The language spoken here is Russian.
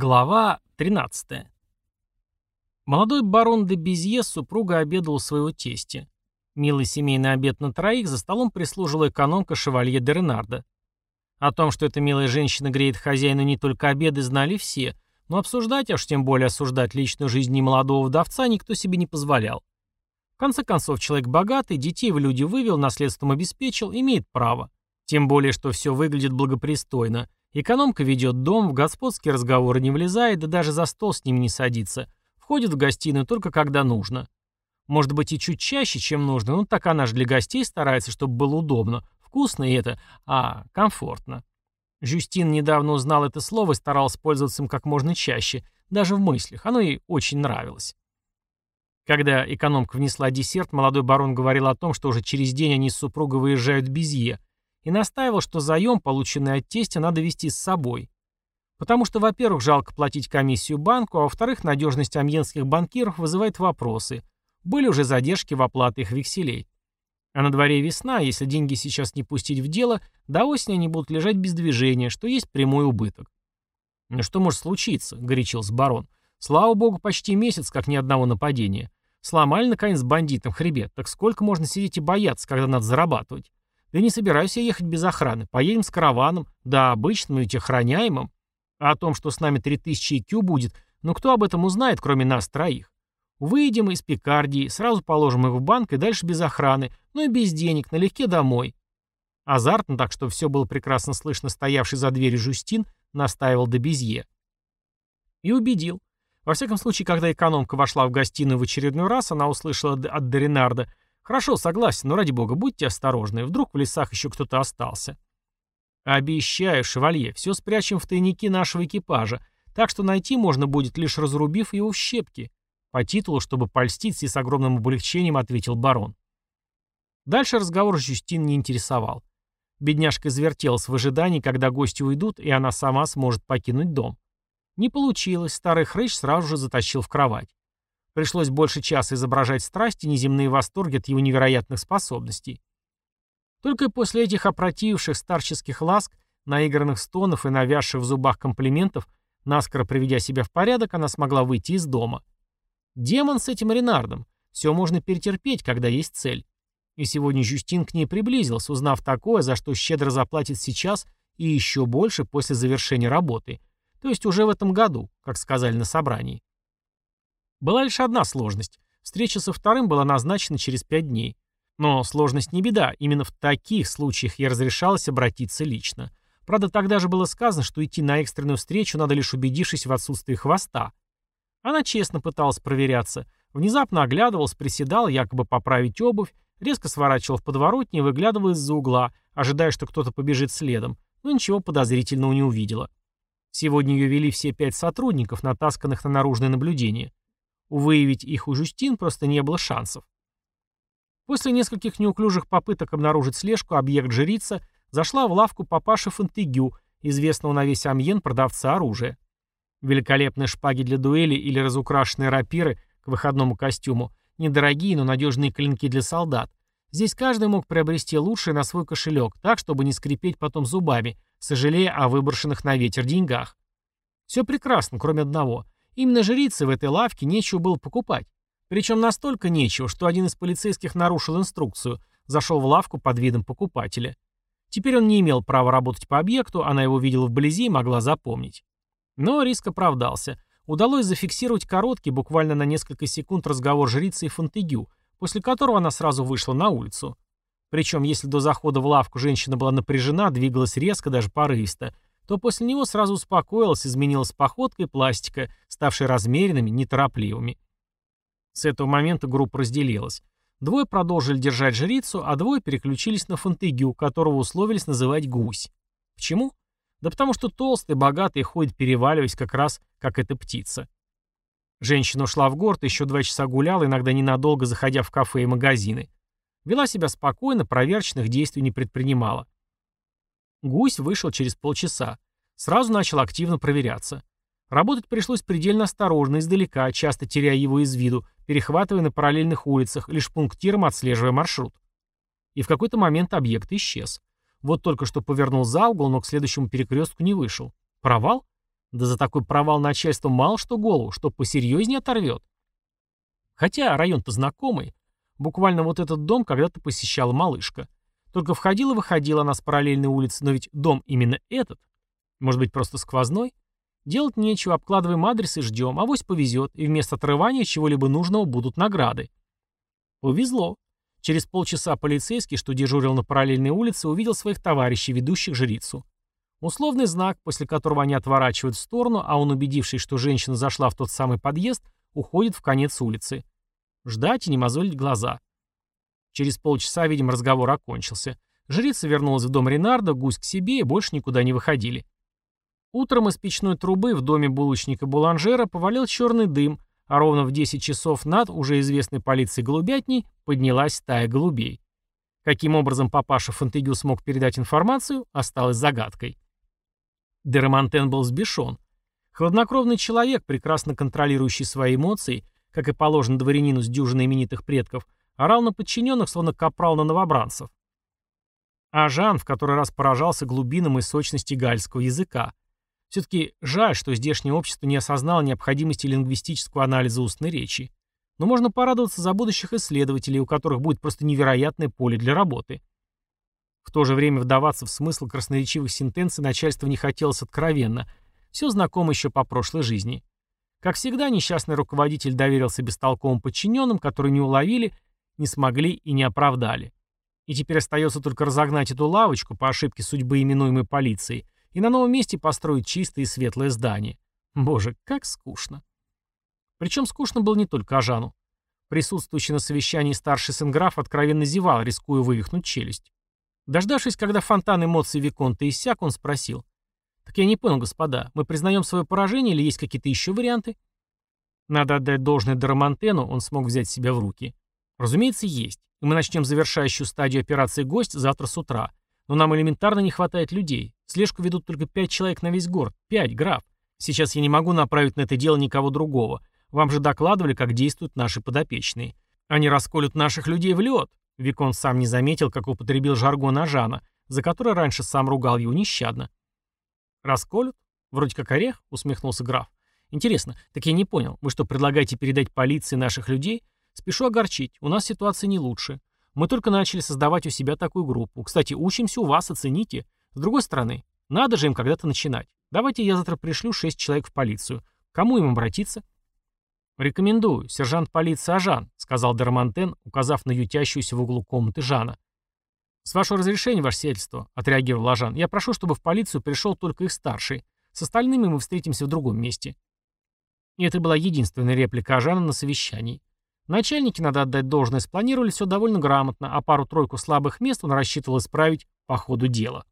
Глава 13. Молодой барон де Безье с супругой обедал у своего тестя. Милый семейный обед на троих за столом прислужила экономка шевалье де Ренарда. О том, что эта милая женщина греет хозяину не только обеды, знали все, но обсуждать, а уж тем более осуждать личную жизнь немолодого вдовца никто себе не позволял. В конце концов, человек богатый, детей в люди вывел, наследством обеспечил, имеет право. Тем более, что все выглядит благопристойно – Экономка ведет дом, в господские разговоры не влезает, да даже за стол с ним не садится. Входит в гостиную только когда нужно. Может быть и чуть чаще, чем нужно, но так она же для гостей старается, чтобы было удобно. Вкусно и это, а комфортно. Жюстин недавно узнал это слово и старался пользоваться им как можно чаще, даже в мыслях. Оно ей очень нравилось. Когда экономка внесла десерт, молодой барон говорил о том, что уже через день они с супругой выезжают в Безье, и настаивал, что заем, полученный от тестя, надо вести с собой. Потому что, во-первых, жалко платить комиссию банку, а во-вторых, надежность амьенских банкиров вызывает вопросы. Были уже задержки в оплате их векселей. А на дворе весна, если деньги сейчас не пустить в дело, до осени они будут лежать без движения, что есть прямой убыток. «Ну что может случиться?» — горячился барон. «Слава богу, почти месяц, как ни одного нападения. Сломали, наконец, бандитам хребет. Так сколько можно сидеть и бояться, когда надо зарабатывать? Да не собираюсь я ехать без охраны. Поедем с караваном, да обычным, ведь охраняемым. А о том, что с нами 3000 IQ будет, ну кто об этом узнает, кроме нас троих? Выйдем из Пикардии, сразу положим их в банк и дальше без охраны, ну и без денег, налегке домой. Азартно, так что все было прекрасно слышно стоявший за дверью Жустин, настаивал до безье. И убедил. Во всяком случае, когда экономка вошла в гостиную в очередной раз, она услышала от Доринарда «Хорошо, согласен, но ради бога, будьте осторожны, вдруг в лесах еще кто-то остался». «Обещаю, шевалье, все спрячем в тайники нашего экипажа, так что найти можно будет, лишь разрубив его в щепки». По титулу, чтобы польститься и с огромным облегчением ответил барон. Дальше разговор Жюстин не интересовал. Бедняжка извертелась в ожидании, когда гости уйдут, и она сама сможет покинуть дом. Не получилось, старый хрыч сразу же затащил в кровать. Пришлось больше часа изображать страсть и неземные восторги от его невероятных способностей. Только после этих опротивших старческих ласк, наигранных стонов и навязших в зубах комплиментов, наскоро приведя себя в порядок, она смогла выйти из дома. Демон с этим Ренардом. Все можно перетерпеть, когда есть цель. И сегодня Жюстин к ней приблизился, узнав такое, за что щедро заплатит сейчас и еще больше после завершения работы. То есть уже в этом году, как сказали на собрании. Была лишь одна сложность. Встреча со вторым была назначена через пять дней. Но сложность не беда, именно в таких случаях ей разрешалось обратиться лично. Правда, тогда же было сказано, что идти на экстренную встречу надо лишь убедившись в отсутствии хвоста. Она честно пыталась проверяться. Внезапно оглядывалась, приседала, якобы поправить обувь, резко сворачивала в подворотне и выглядывала из-за угла, ожидая, что кто-то побежит следом, но ничего подозрительного не увидела. Сегодня ее вели все пять сотрудников, натасканных на наружное наблюдение. Выявить их у Жюстин просто не было шансов. После нескольких неуклюжих попыток обнаружить слежку, объект жрица зашла в лавку папаши Фонтегю, известного на весь Амьен продавца оружия. Великолепные шпаги для дуэли или разукрашенные рапиры к выходному костюму, недорогие, но надежные клинки для солдат. Здесь каждый мог приобрести лучшее на свой кошелек, так, чтобы не скрипеть потом зубами, сожалея о выброшенных на ветер деньгах. Все прекрасно, кроме одного – Именно жрице в этой лавке нечего было покупать. Причем настолько нечего, что один из полицейских нарушил инструкцию, зашел в лавку под видом покупателя. Теперь он не имел права работать по объекту, она его видела вблизи и могла запомнить. Но риск оправдался. Удалось зафиксировать короткий, буквально на несколько секунд разговор жрицы и Фонтегю, после которого она сразу вышла на улицу. Причем, если до захода в лавку женщина была напряжена, двигалась резко, даже порывисто, то после него сразу успокоилась, изменилась походка и пластика, ставшие размеренными, неторопливыми. С этого момента группа разделилась. Двое продолжили держать жрицу, а двое переключились на Фонтегю, которого условились называть гусь. Почему? Да потому что толстый, богатый ходит переваливаясь как раз, как эта птица. Женщина ушла в город, еще два часа гуляла, иногда ненадолго заходя в кафе и магазины. Вела себя спокойно, проверочных действий не предпринимала. Гусь вышел через полчаса. Сразу начал активно проверяться. Работать пришлось предельно осторожно, издалека, часто теряя его из виду, перехватывая на параллельных улицах, лишь пунктиром отслеживая маршрут. И в какой-то момент объект исчез. Вот только что повернул за угол, но к следующему перекрестку не вышел. Провал? Да за такой провал начальство мало что голову, что посерьезнее оторвет. Хотя район-то знакомый. Буквально вот этот дом когда-то посещала малышка. Только входила-выходила она с параллельной улицы, но ведь дом именно этот. Может быть, просто сквозной? Делать нечего, обкладываем адрес и ждем, авось повезет, и вместо отрывания чего-либо нужного будут награды. Повезло. Через полчаса полицейский, что дежурил на параллельной улице, увидел своих товарищей, ведущих жрицу. Условный знак, после которого они отворачивают в сторону, а он, убедившись, что женщина зашла в тот самый подъезд, уходит в конец улицы. Ждать и не мозолить глаза. Через полчаса, видимо, разговор окончился. Жрица вернулась в дом Ренарда, гусь к себе и больше никуда не выходили. Утром из печной трубы в доме булочника Буланжера повалил черный дым, а ровно в 10 часов над уже известной полиции голубятней поднялась стая голубей. Каким образом папаша Фонтегю смог передать информацию, осталось загадкой. Дерамантен был сбешен. Хладнокровный человек, прекрасно контролирующий свои эмоции, как и положено дворянину с дюжиной именитых предков, орал на подчиненных, словно капрал на новобранцев. А Жан в который раз поражался глубинам и сочности гальского языка. Все-таки жаль, что здешнее общество не осознало необходимости лингвистического анализа устной речи. Но можно порадоваться за будущих исследователей, у которых будет просто невероятное поле для работы. В то же время вдаваться в смысл красноречивых сентенций начальство не хотелось откровенно. Все знакомо еще по прошлой жизни. Как всегда, несчастный руководитель доверился бестолковым подчиненным, которые не уловили, не смогли и не оправдали. И теперь остается только разогнать эту лавочку по ошибке судьбы, именуемой полицией, и на новом месте построить чистое и светлое здание. Боже, как скучно. Причем скучно было не только Ажану. Присутствующий на совещании старший сын граф откровенно зевал, рискуя вывихнуть челюсть. Дождавшись, когда фонтан эмоций Виконта иссяк, он спросил. «Так я не понял, господа, мы признаем свое поражение или есть какие-то еще варианты?» Надо отдать должное Дарамантену, он смог взять себя в руки. Разумеется, есть. И мы начнем завершающую стадию операции «Гость» завтра с утра. Но нам элементарно не хватает людей. Слежку ведут только пять человек на весь город. Пять, граф. Сейчас я не могу направить на это дело никого другого. Вам же докладывали, как действуют наши подопечные. Они расколют наших людей в лед. Викон сам не заметил, как употребил жаргон Ажана, за который раньше сам ругал его нещадно. «Расколют? Вроде как орех?» — усмехнулся граф. «Интересно, так я не понял. Вы что, предлагаете передать полиции наших людей? Спешу огорчить. У нас ситуация не лучше. Мы только начали создавать у себя такую группу. Кстати, учимся у вас, оцените. С другой стороны, надо же им когда-то начинать. Давайте я завтра пришлю шесть человек в полицию. Кому им обратиться? «Рекомендую. Сержант полиции Ажан», — сказал Дармантен, указав на ютящуюся в углу комнаты Жана. «С вашего разрешения, ваше сельство», — отреагировал Ажан, — «я прошу, чтобы в полицию пришел только их старший. С остальными мы встретимся в другом месте». И это была единственная реплика Ажана на совещании. Начальники, надо отдать должное, спланировали все довольно грамотно, а пару-тройку слабых мест он рассчитывал исправить по ходу дела.